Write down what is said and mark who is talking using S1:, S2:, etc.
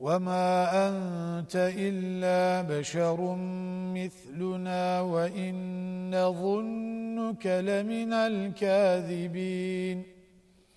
S1: وما أنت إلا بشر مثلنا وإن ظنك لمن الكاذبين